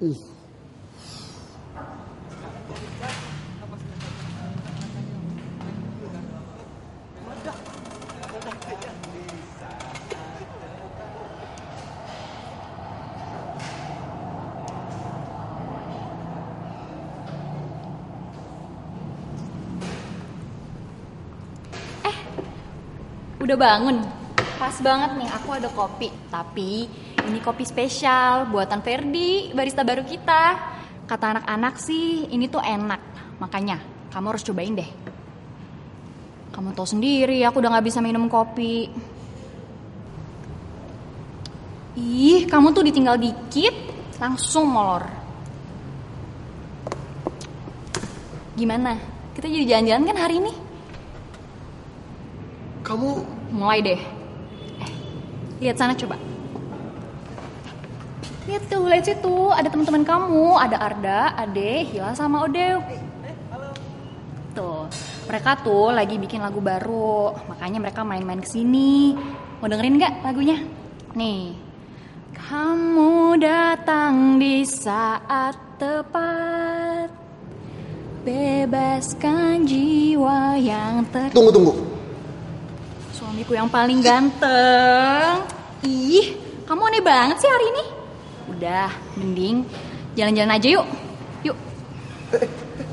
Udah bangun? Pas banget nih, aku ada kopi. Tapi ini kopi spesial buatan Ferdi, barista baru kita. Kata anak-anak sih, ini tuh enak. Makanya, kamu harus cobain deh. Kamu tahu sendiri, aku udah gak bisa minum kopi. Ih, kamu tuh ditinggal dikit, langsung molor. Gimana? Kita jadi jalan-jalan kan hari ini? Kamu Mulai deh. Eh, lihat sana coba. Lihat tuh, lihat situ. Ada teman-teman kamu. Ada Arda, Ade, Hila, sama Odew. Tuh, mereka tuh lagi bikin lagu baru. Makanya mereka main-main ke sini. Mau dengerin nggak lagunya? Nih. Kamu datang di saat tepat. Bebaskan jiwa yang ter... tunggu tunggu. Suamiku yang paling ganteng. Ih, kamu aneh banget sih hari ini. Udah, mending jalan-jalan aja yuk. Yuk.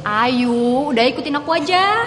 Ayo, udah ikutin aku aja.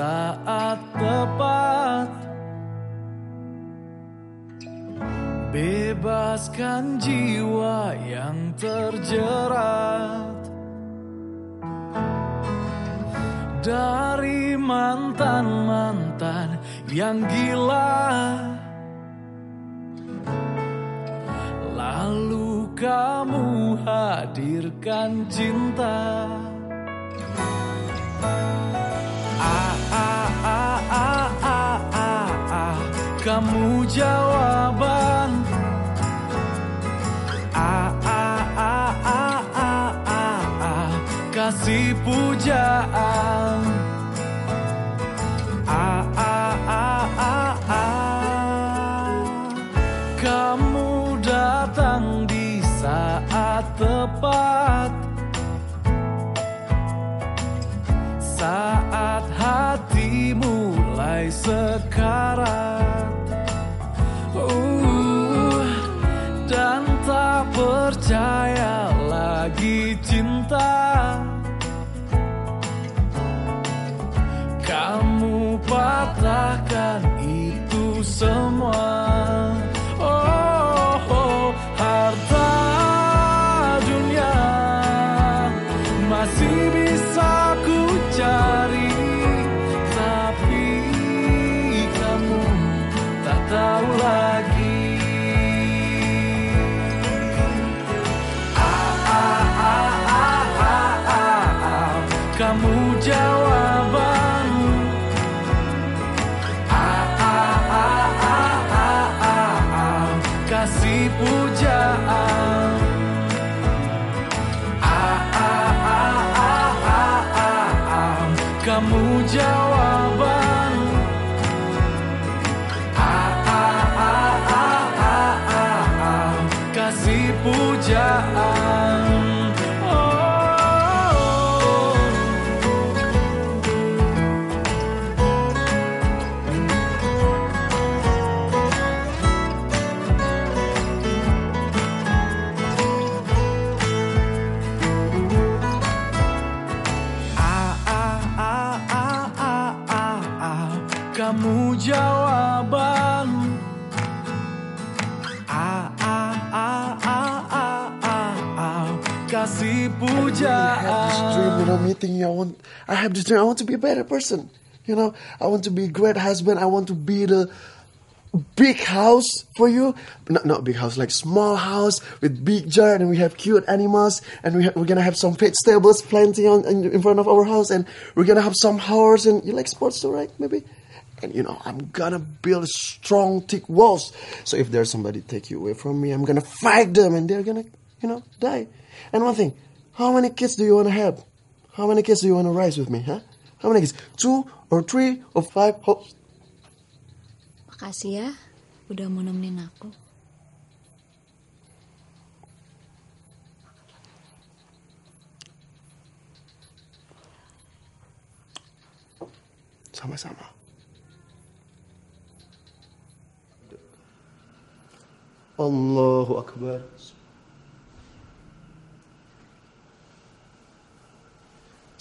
Saat tepat. Bebaskan jiwa yang terjerat. Dari mantan-mantan yang gila. Lalu kamu hadirkan cinta Ah, ah, ah, ah, ah, ah, ah. Kamu jawaban ah, ah, ah, ah, ah, ah, ah. Kasih pujaan ah, ah, mulai Kamu jawaban ah, ah, ah, ah, ah, ah, ah. Kasih pujaan kasih I have this dream, you know, pujaan meeting you. I want, I have this dream. I want to be a better person. You know, I want to be a great husband. I want to be the big house for you. Not not big house, like small house with big yard, and we have cute animals, and we we're gonna have some vegetables plenty on in, in front of our house, and we're gonna have some horse. And you like sports too, right? Maybe. And you know, I'm gonna build strong, thick walls. So if there's somebody take you away from me, I'm gonna fight them, and they're gonna, you know, die. And one thing, how many kids do you wanna have? How many kids do you wanna raise with me, huh? How many kids? Two or three or five? How- Makasih ya, udah mau nemenin aku. Sama-sama. Allahu Akbar.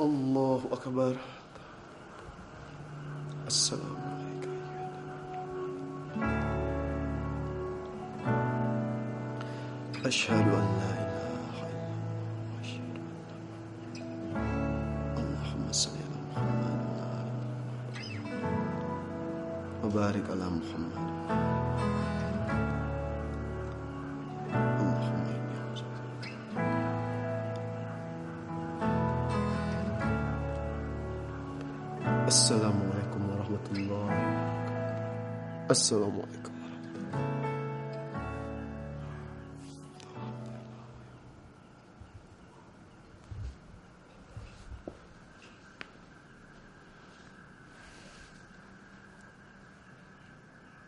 Akbar. Allahu Akbar. Assalamualaikum. أشهد أن لا إله إلا الله وأشهد أن اللهم صل على محمد وعلى آل محمد وبارك على محمد warahmatullahi wabarakatuh. Assalamualaikum.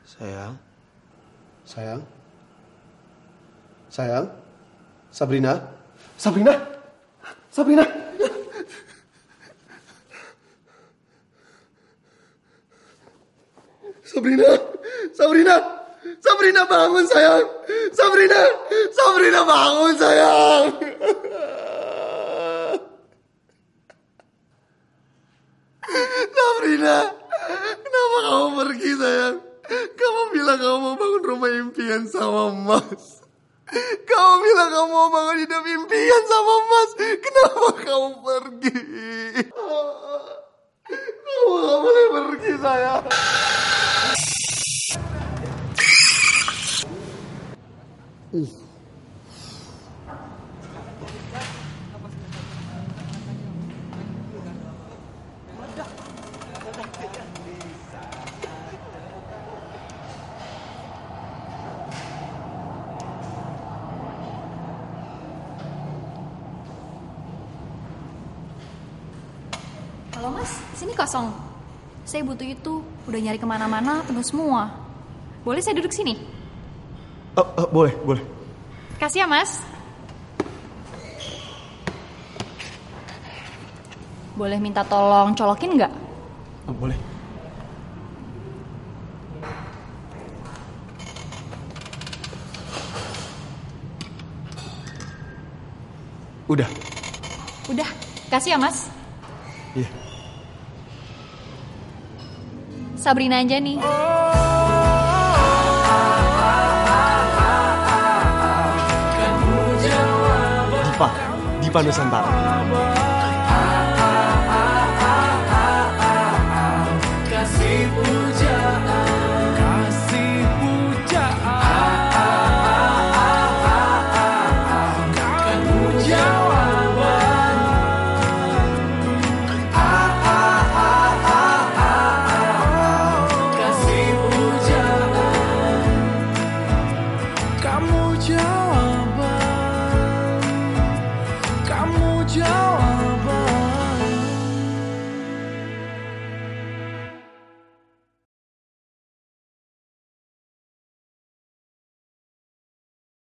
Sayang. Sayang. Sayang. Sabrina. Sabrina. Sabrina. Sabrina Sabrina Sabrina bangun sayang. Sabrina Sabrina bangun sayang. Sabrina Kenapa kamu pergi sayang? Kamu bilang kamu mau bangun rumah impian sama Mas. Kamu bilang kamu mau bangun hidup impian sama Mas. Kenapa kamu pergi? Kamu gak boleh pergi sayang Halo mas, sini kosong. Saya butuh itu, udah nyari ke mana-mana, penuh semua. Boleh saya duduk sini? Oh, oh, boleh, boleh. Kasih ya mas. Boleh minta tolong colokin nggak? Oh, boleh. Udah. Udah, kasih ya mas. Iya. Sabrina aja nih. Dipa. Dipa Nusantara.